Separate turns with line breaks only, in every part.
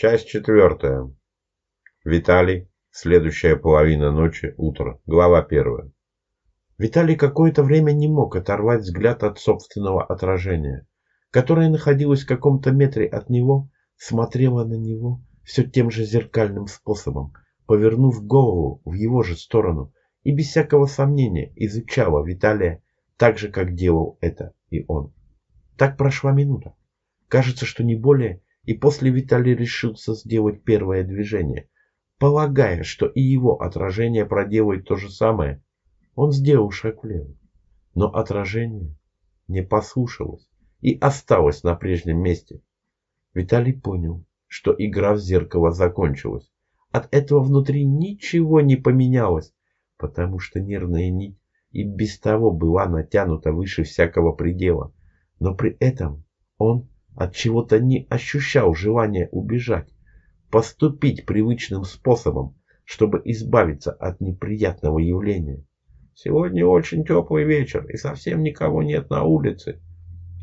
Часть четвертая. Виталий. Следующая половина ночи. Утро. Глава первая.
Виталий какое-то время не мог оторвать взгляд от собственного отражения, которое находилось в каком-то метре от него, смотрело на него все тем же зеркальным способом, повернув голову в его же сторону и без всякого сомнения изучало Виталия так же, как делал это и он. Так прошла минута. Кажется, что не более, и после Виталий решился сделать первое движение. Полагая, что и его отражение проделает то же самое, он сделал шаг влево. Но отражение не послушалось и осталось на прежнем месте. Виталий понял, что игра в зеркало закончилась. От этого внутри ничего не поменялось, потому что нервная нить и без того была натянута выше всякого предела. Но при этом он от чего-то не ощущал желания убежать, поступить привычным способом, чтобы избавиться от неприятного явления. Сегодня очень теплый вечер, и совсем никого нет на улице.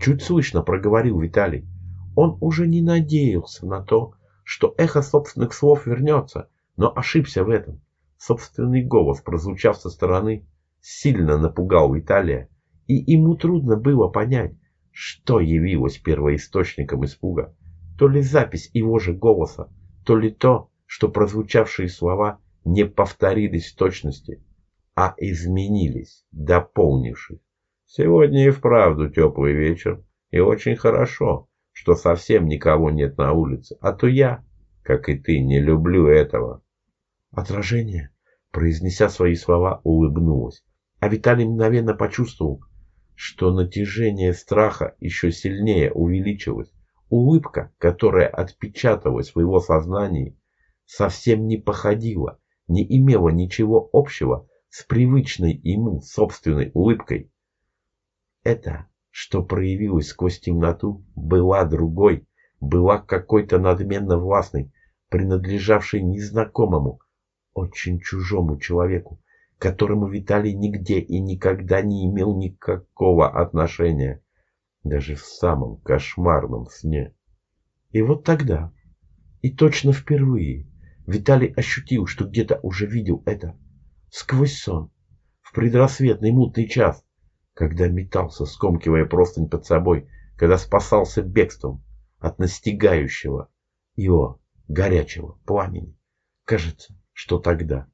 Чуть слышно проговорил Виталий. Он уже не надеялся на то, что эхо собственных слов вернется, но ошибся в этом. Собственный голос, прозвучав со стороны, сильно напугал Виталия, и ему трудно было понять, что явилось первоисточником испуга? То ли запись его же голоса, то ли то, что прозвучавшие слова не повторились в точности, а изменились, дополнившись. Сегодня и вправду теплый вечер, и очень хорошо, что совсем никого нет на улице, а то я, как и ты, не люблю этого. Отражение, произнеся свои слова, улыбнулось, а Виталий мгновенно почувствовал, что натяжение страха еще сильнее увеличилось. Улыбка, которая отпечаталась в его сознании, совсем не походила, не имела ничего общего с привычной ему собственной улыбкой. Это, что проявилось сквозь темноту, была другой, была какой-то надменно властной, принадлежавшей незнакомому, очень чужому человеку, которому Виталий нигде и никогда не имел никакого отношения, даже в самом кошмарном сне. И вот тогда, и точно впервые, Виталий ощутил, что где-то уже видел это, сквозь сон, в предрассветный мутный час, когда метался, скомкивая простынь под собой, когда спасался бегством от настигающего его горячего пламени. Кажется, что тогда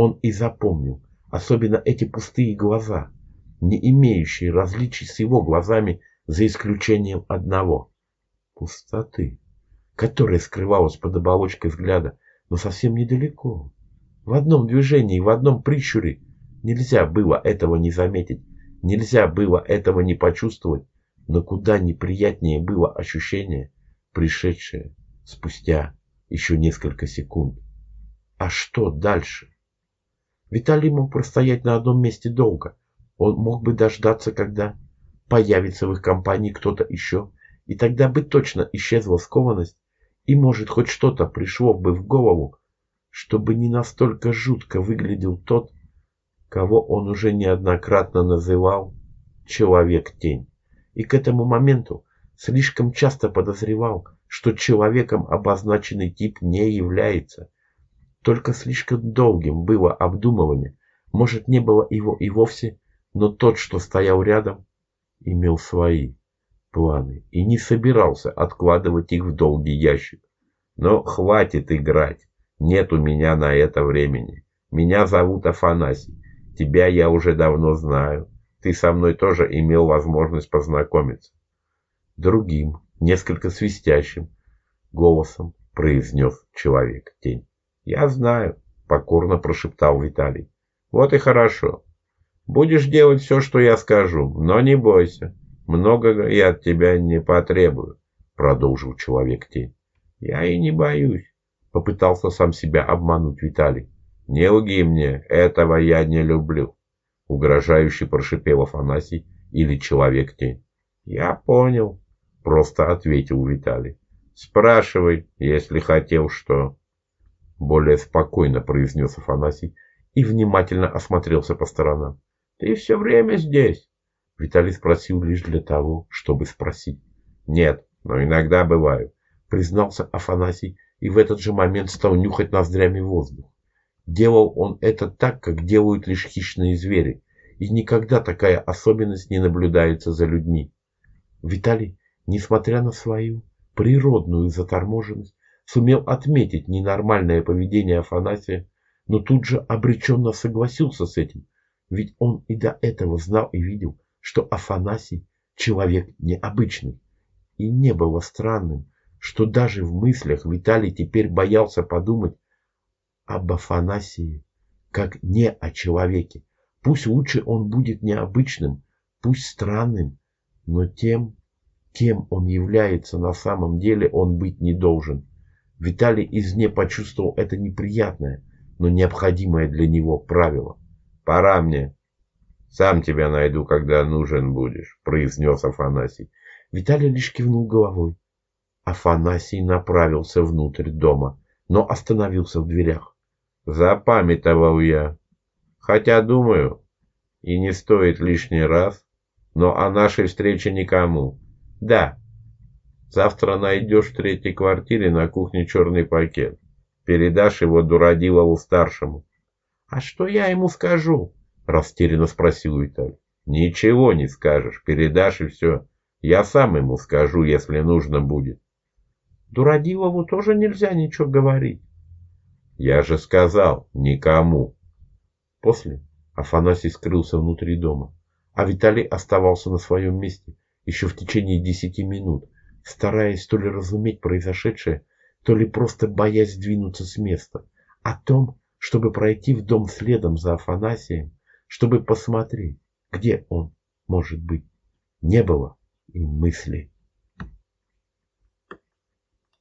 он и запомнил, особенно эти пустые глаза, не имеющие различий с его глазами за исключением одного – пустоты, которая скрывалась под оболочкой взгляда, но совсем недалеко. В одном движении, в одном прищуре нельзя было этого не заметить, нельзя было этого не почувствовать, но куда неприятнее было ощущение, пришедшее спустя еще несколько секунд. А что дальше? Виталий мог простоять на одном месте долго. Он мог бы дождаться, когда появится в их компании кто-то еще, и тогда бы точно исчезла скованность, и, может, хоть что-то пришло бы в голову, чтобы не настолько жутко выглядел тот, кого он уже неоднократно называл «человек-тень». И к этому моменту слишком часто подозревал, что человеком обозначенный тип не является – только слишком долгим было обдумывание. Может, не было его и вовсе, но тот, что стоял рядом, имел свои планы и не собирался откладывать их в долгий ящик. Но хватит играть. Нет у меня на это времени. Меня зовут Афанасий. Тебя я уже давно знаю. Ты со мной тоже имел возможность познакомиться. Другим, несколько свистящим голосом произнес человек-тень. Я знаю, покорно прошептал Виталий. Вот и хорошо. Будешь делать все, что я скажу, но не бойся. Много я от тебя не потребую, продолжил человек-тень. Я и не боюсь, попытался сам себя обмануть Виталий. Не лги мне, этого я не люблю, угрожающе прошипел Афанасий или человек-тень. Я понял, просто ответил Виталий. Спрашивай, если хотел что более спокойно произнес Афанасий и внимательно осмотрелся по сторонам. Ты все время здесь? Виталий спросил лишь для того, чтобы спросить. Нет, но иногда бываю, признался Афанасий и в этот же момент стал нюхать ноздрями воздух. Делал он это так, как делают лишь хищные звери, и никогда такая особенность не наблюдается за людьми. Виталий, несмотря на свою природную заторможенность, сумел отметить ненормальное поведение Афанасия, но тут же обреченно согласился с этим, ведь он и до этого знал и видел, что Афанасий человек необычный. И не было странным, что даже в мыслях Виталий теперь боялся подумать об Афанасии как не о человеке. Пусть лучше он будет необычным, пусть странным, но тем, кем он является на самом деле, он быть не должен. Виталий извне почувствовал это неприятное, но необходимое для него правило.
«Пора мне. Сам тебя найду, когда нужен будешь», — произнес Афанасий.
Виталий лишь кивнул головой. Афанасий направился внутрь дома, но остановился в дверях.
Запамятовал я. Хотя, думаю, и не стоит лишний раз, но о нашей встрече никому. Да, завтра найдешь в третьей квартире на кухне черный пакет. Передашь его Дурадилову-старшему.
— А что я ему скажу? — растерянно спросил Виталий.
— Ничего не скажешь, передашь и все. Я сам ему скажу, если нужно будет.
Дурадилову тоже нельзя ничего говорить.
Я же сказал, никому.
После Афанасий скрылся внутри дома, а Виталий оставался на своем месте еще в течение десяти минут, стараясь то ли разуметь произошедшее, то ли просто боясь двинуться с места. О том, чтобы пройти в дом следом за Афанасием, чтобы посмотреть, где он может быть, не было и мысли.